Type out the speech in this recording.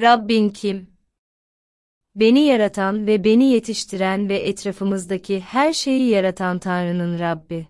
Rabbin kim? Beni yaratan ve beni yetiştiren ve etrafımızdaki her şeyi yaratan Tanrı'nın Rabbi.